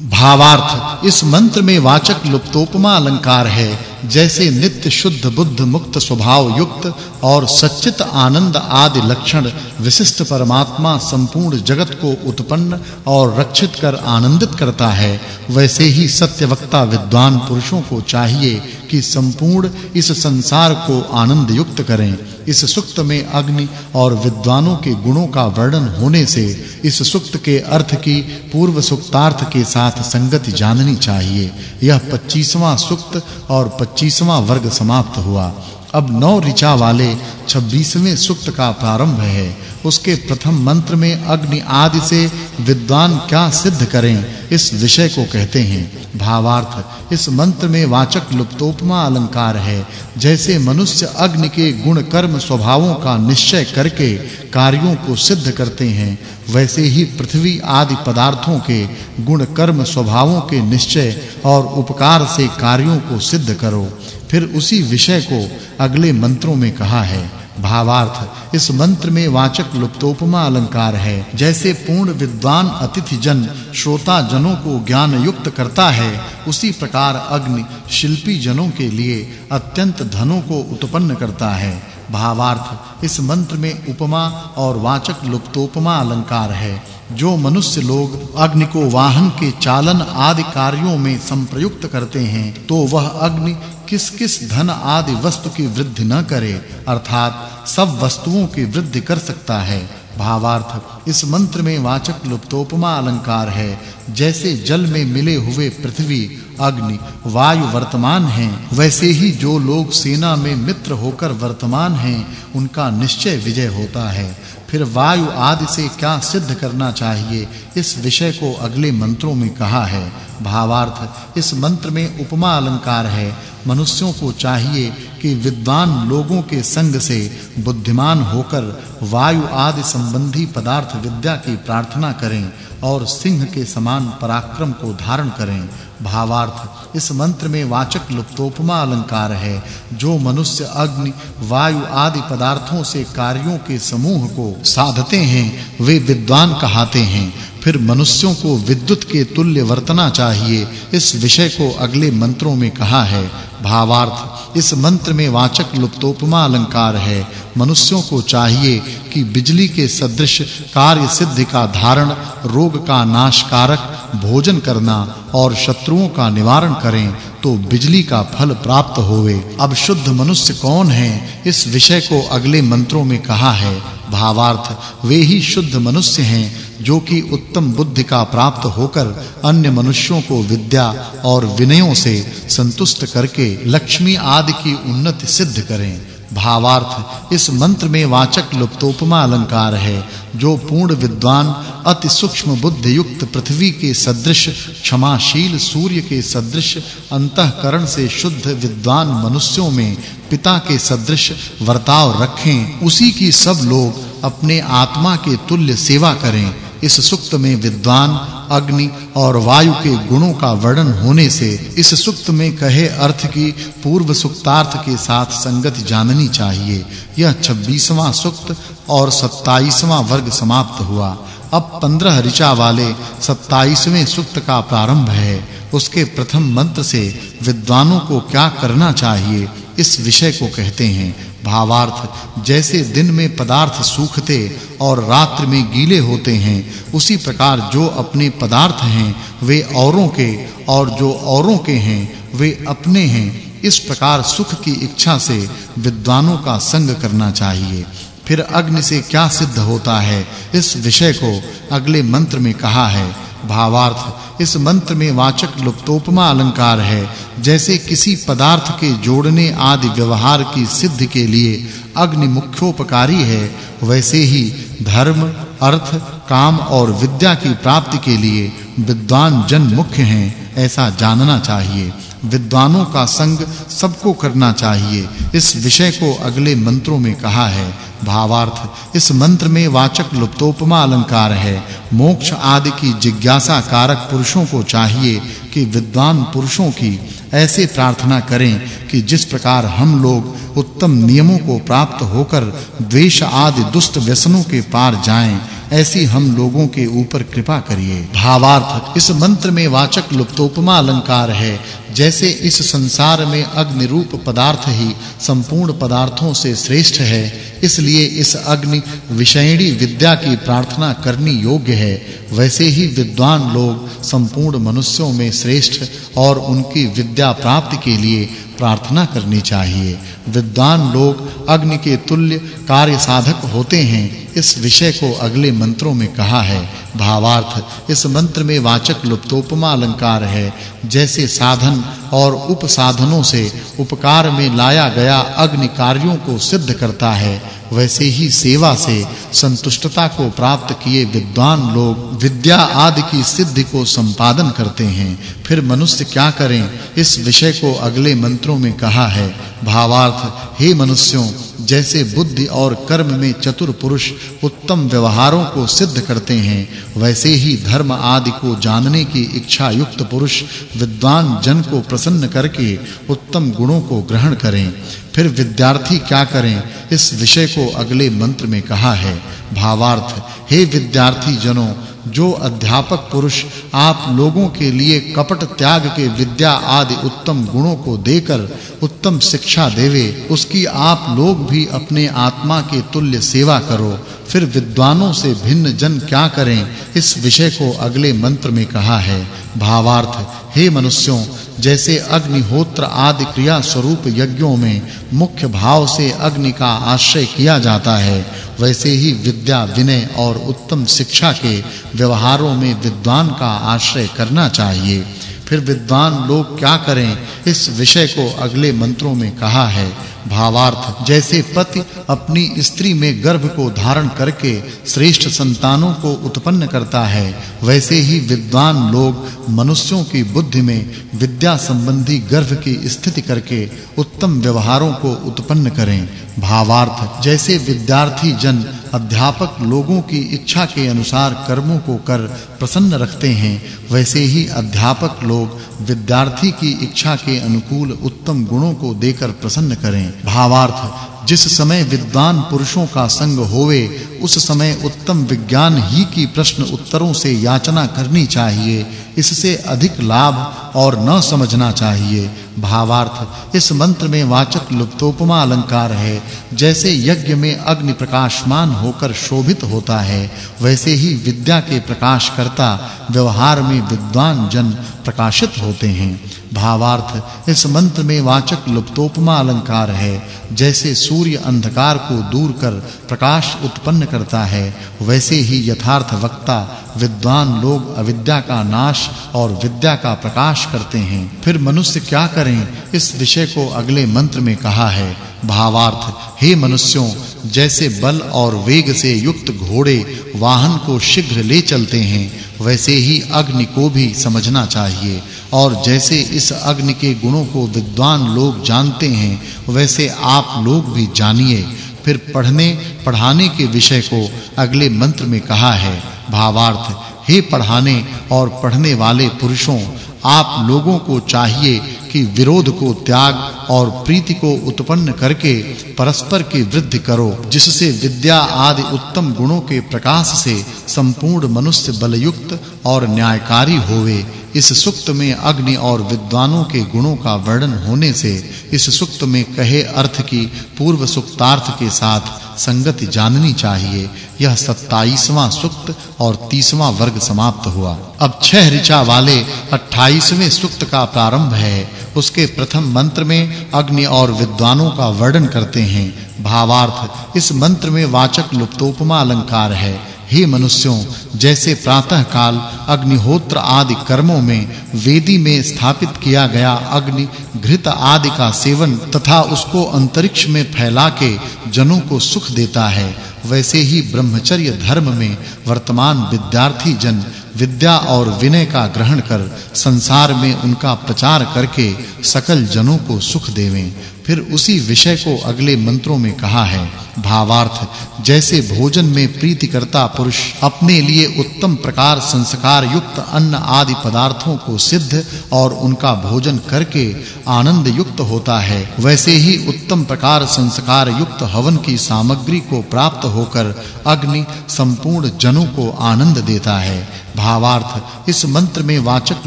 भावार्थ, इस मंत्र में वाचक् लुप्तोपमा अलंकार है, जैसे नित्य शुद्ध बुद्ध मुक्त स्वभाव युक्त और सच्चित आनंद आदि लक्षण विशिष्ट परमात्मा संपूर्ण जगत को उत्पन्न और रक्षित कर आनंदित करता है, वैसे ही सत्यवक्ता विद्वान पुरुषों को चाहिए कि संपूर्ण इस संसार को आनंद युक्त करें। इस सुक्त में अग्नि और विद्वानों के गुणों का वर्णन होने से इस सुक्त के अर्थ की, पूर्व सुक्तार्थ के साथ संगति जाननी चाहिए। यह 25वां सुक्त और 25वां वर्ग समाप्त हुआ। अब नौ ऋचा वाले 26वें सूक्त का प्रारंभ है। उसके प्रथम मंत्र में अग्नि आदि से विद्वान क्या सिद्ध करें, इस विषय को कहते हैं। भावार्थ, इस मंत्र में वाचक् लुप्तोपमा अलंकार है, जैसे मनुष्य अग्नि के गुण कर्म स्वभावों का निश्चय करके कार्यों को सिद्ध करते हैं, वैसे ही पृथ्वी आदि पदार्थों के गुण कर्म स्वभावों के निश्चय और उपकार से कार्यों को सिद्ध करो। फिर उसी विषय को अगले मंत्रों में कहा है। भावार्थ, इस मंत्र में वाचक् लुप्तोपमा अलंकार है, जैसे पूर्ण विद्वान अतिथि जन श्रोता जनों को ज्ञान युक्त करता है, उसी प्रकार अग्नि शिल्पी जनों के लिए अत्यंत धनों को उत्पन्न करता है। भावार्थ, इस मंत्र में उपमा और वाचक् लुप्तोपमा अलंकार है, जो मनुष्य लोग अग्नि को वाहन के चालन आदि कार्यों में संप्रयुक्त करते हैं तो वह अग्नि किस-किस धन आदि वस्तु की वृद्धि न करे, अर्थात सब वस्तुओं की वृद्धि कर सकता है। भावार्थ इस मंत्र में वाचक् लुप्तोपमा अलंकार है। जैसे जल में मिले हुए पृथ्वी, अग्नि, वायु वर्तमान हैं, वैसे ही जो लोग सेना में मित्र होकर वर्तमान हैं, उनका निश्चय विजय होता है। फिर वायु आदि से क्या सिद्ध करना चाहिए? इस विषय को अगले मंत्रों में कहा है। भावार्थ, इस मंत्र में उपमा अलंकार है। मनुष्यों को चाहिए कि विद्वान लोगों के संग से बुद्धिमान होकर वायु आदि संबंधी पदार्थ विद्या की प्रार्थना करें। और सिंह के समान पराक्रम को धारण करें। भावार्थ, इस मंत्र में वाचक् लुप्तोपमा अलंकार है। जो मनुष्य अग्नि, वायु आदि पदार्थों से कार्यों के समूह को साधते हैं, वे विद्वान कहाते हैं। फिर मनुष्यों को विद्युत के तुल्य वर्तना चाहिए, इस विषय को अगले मंत्रों में कहा है। भावार्थ। इस मंत्र में वाचक् लुप्तोपमा अलंकार है। मनुष्यों को चाहिए कि बिजली के सदृश कार्य सिद्धि का धारण, रोग का नाशकारक भोजन करना और शत्रुओं का निवारण करें तो बिजली का फल प्राप्त होवे। अब शुद्ध मनुष्य कौन है? इस विषय को अगले मंत्रों में कहा है। भावार्थ, वे ही शुद्ध मनुष्य हैं, जो कि उत्तम बुद्धि का प्राप्त होकर अन्य मनुष्यों को विद्या और विनयों से संतुष्ट करके लक्ष्मी आदि की उन्नति सिद्ध करें। भावार्थ। इस मंत्र में वाचक् लुप्तोपमा अलंकार है, जो पूर्ण विद्वान, अति सूक्ष्म बुद्धि युक्त पृथ्वी के सदृश, क्षमाशील सूर्य के सदृश, अंतःकरण से शुद्ध विद्वान मनुष्यों में पिता के सदृश वर्ताव रखें। उसी की सब लोग अपने आत्मा के तुल्य सेवा करें। इस सुक्त में विद्वान, अग्नि और वायु के गुणों का वर्णन होने से इस सुक्त में कहे अर्थ की पूर्व सुक्तार्थ के साथ संगति जाननी चाहिए। यह 26वां सुक्त और 27वां वर्ग समाप्त हुआ। अब 15 ऋचा वाले 27वें सुक्त का प्रारंभ है। उसके प्रथम मंत्र से विद्वानों को क्या करना चाहिए, इस विषय को कहते हैं। भावार्थ, जैसे दिन में पदार्थ सूखते और रात्रि में गीले होते हैं, उसी प्रकार जो अपने पदार्थ हैं, वे औरों के, और जो औरों के हैं, वे अपने हैं। इस प्रकार सुख की इच्छा से विद्वानों का संग करना चाहिए। फिर अग्नि से क्या सिद्ध होता है? इस विषय को अगले मंत्र में कहा है। भावार्थ। इस मंत्र में वाचक् लुप्तोपमा अलंकार है, जैसे किसी पदार्थ के जोड़ने आदि व्यवहार की सिद्धि के लिए अग्नि मुख्योपकारी है, वैसे ही धर्म, अर्थ, काम और विद्या की प्राप्ति के लिए विद्वान जन मुख्य हैं, ऐसा जानना चाहिए। विद्वानों का संग सबको करना चाहिए। इस विषय को अगले मंत्रों में कहा है भावार्थ। इस मंत्र में वाचक् लुप्तोपमा अलंकार है। मोक्ष आदि की जिज्ञासा कारक पुरुषों को चाहिए कि विद्वान पुरुषों की ऐसे प्रार्थना करें कि जिस प्रकार हम लोग उत्तम नियमों को प्राप्त होकर द्वेष आदि दुष्ट व्यसनों के पार जाएँ ऐसी हम लोगों के ऊपर कृपा करिए। भावार्थ इस मंत्र में वाचक् लुप्तोपमा अलंकार है, जैसे इस संसार में अग्नि रूप पदार्थ ही संपूर्ण पदार्थों से श्रेष्ठ है, इसलिए इस अग्नि विषयणी विद्या की प्रार्थना करनी योग्य है। वैसे ही विद्वान लोग संपूर्ण मनुष्यों में श्रेष्ठ और उनकी विद्या प्राप्ति के लिए प्रार्थना करनी चाहिए। विद्वान लोग अग्नि के तुल्य कार्य साधक होते हैं, इस विषय को अगले मंत्रों में कहा है। भावार्थ, इस मंत्र में वाचक् लुप्तोपमा अलंकार है, जैसे साधन और उपसाधनों से उपकार में लाया गया अग्नि कार्यों को सिद्ध करता है। वैसे ही सेवा से संतुष्टता को प्राप्त किए विद्वान लोग विद्या आदि की सिद्धि को संपादन करते हैं। फिर मनुष्य क्या करें? इस विषय को अगले मंत्रों में कहा है। भावार्थ, हे मनुष्यों जैसे बुद्धि और कर्म में चतुर पुरुष उत्तम व्यवहारों को सिद्ध करते हैं, वैसे ही धर्म आदि को जानने की इच्छा युक्त पुरुष विद्वान जन को प्रसन्न करके उत्तम गुणों को ग्रहण करें। फिर विद्यार्थी क्या करें? इस विषय को अगले मंत्र में कहा है। भावार्थ, हे विद्यार्थी जनों जो अध्यापक पुरुष आप लोगों के लिए कपट त्याग के विद्या आदि उत्तम गुणों को देकर उत्तम शिक्षा देवे, उसकी आप लोग भी अपने आत्मा के तुल्य सेवा करो। फिर विद्वानों से भिन्न जन क्या करें? इस विषय को अगले मंत्र में कहा है। भावार्थ, हे मनुष्यों, जैसे अग्निहोत्र आदि क्रिया स्वरूप यज्ञों में मुख्य भाव से अग्नि का आश्रय किया जाता है वैसे ही विद्या, विनय और उत्तम शिक्षा के व्यवहारों में विद्वान का आश्रय करना चाहिए। फिर विद्वान लोग क्या करें? इस विषय को अगले मंत्रों में कहा है। भावार्थ, जैसे पति अपनी स्त्री में गर्भ को धारण करके श्रेष्ठ संतानों को उत्पन्न करता है, वैसे ही विद्वान लोग मनुष्यों की बुद्धि में विद्या संबंधी गर्भ की स्थिति करके उत्तम व्यवहारों को उत्पन्न करें। भावार्थ, जैसे विद्यार्थी जन अध्यापक लोगों की इच्छा के अनुसार कर्मों को कर प्रसन्न रखते हैं, वैसे ही अध्यापक लोग विद्यार्थी की इच्छा के अनुकूल उत्तम गुणों को देकर प्रसन्न करें। भावार्थ जिस समय विद्वान पुरुषों का संग होवे, उस समय उत्तम विज्ञान ही की प्रश्न उत्तरों से याचना करनी चाहिए। इससे अधिक लाभ और न समझना चाहिए। भावार्थ, इस मंत्र में वाचक् लुप्तोपमा अलंकार है। जैसे यज्ञ में अग्नि प्रकाशमान होकर शोभित होता है, वैसे ही विद्या के प्रकाश करता, व्यवहार में विद्वान जन प्रकाशित होते हैं। भावार्थ, इस मंत्र में वाचक् लुप्तोपमा अलंकार है। जैसे सूर्य अंधकार को दूर कर प्रकाश उत्पन्न करता है, वैसे ही यथार्थ वक्ता, विद्वान लोग अविद्या का नाश और विद्या का प्रकाश करते हैं। फिर मनुष्य क्या करें? इस विषय को अगले मंत्र में कहा है। भावार्थ, हे मनुष्यों, जैसे बल और वेग से युक्त घोड़े वाहन को शीघ्र ले चलते हैं, वैसे ही अग्नि को भी समझना चाहिए। और जैसे इस अग्नि के गुणों को विद्वान लोग जानते हैं, वैसे आप लोग भी जानिए। फिर पढ़ने, पढ़ाने के विषय को अगले मंत्र में कहा है, भावार्थ, हे पढ़ाने और पढ़ने वाले पुरुषों, आप लोगों को चाहिए कि विरोध को त्याग और प्रीति को उत्पन्न करके परस्पर की वृद्धि करो, जिससे विद्या आदि उत्तम गुणों के प्रकाश से संपूर्ण मनुष्य बलयुक्त और न्यायकारी होवे। इस सुक्त में अग्नि और विद्वानों के गुणों का वर्णन होने से इस सुक्त में कहे अर्थ की पूर्व सुक्तार्थ के साथ संगति जाननी चाहिए। यह 27वां सुक्त और 30वां वर्ग समाप्त हुआ। अब छह ऋचा वाले 28वें सुक्त का प्रारंभ है। उसके प्रथम मंत्र में अग्नि और विद्वानों का वर्णन करते हैं। भावार्थ, इस मंत्र में वाचक् लुप्तोपमा अलंकार है। हे मनुष्यों, जैसे प्रातः काल अग्निहोत्र आदि कर्मों में वेदी में स्थापित किया गया अग्नि घृत आदि का सेवन तथा उसको अंतरिक्ष में फैला के जनों को सुख देता है, वैसे ही ब्रह्मचर्य धर्म में वर्तमान विद्यार्थी जन विद्या और विनय का ग्रहण कर संसार में उनका प्रचार करके सकल जनों को सुख देवें। फिर उसी विषय को अगले मंत्रों में कहा है, भावार्थ, जैसे भोजन में प्रीति करता पुरुष अपने लिए उत्तम प्रकार संस्कार युक्त अन्न आदि पदार्थों को सिद्ध और उनका भोजन करके आनंद युक्त होता है, वैसे ही उत्तम प्रकार संस्कार युक्त हवन की सामग्री को प्राप्त होकर अग्नि संपूर्ण जनों को आनंद देता है। भावार्थ, इस मंत्र में वाचक्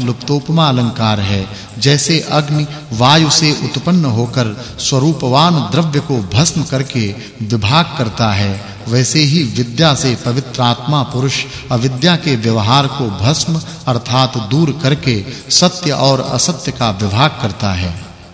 लुप्तोपमा अलंकार है, जैसे अग्नि वायु से उत्पन्न होकर स्वरूपवान द्रव्य को भस्म करके विभाग करता है, वैसे ही विद्या से पवित्र आत्मा पुरुष अविद्या के व्यवहार को भस्म अर्थात दूर करके सत्य और असत्य का विभाग करता है।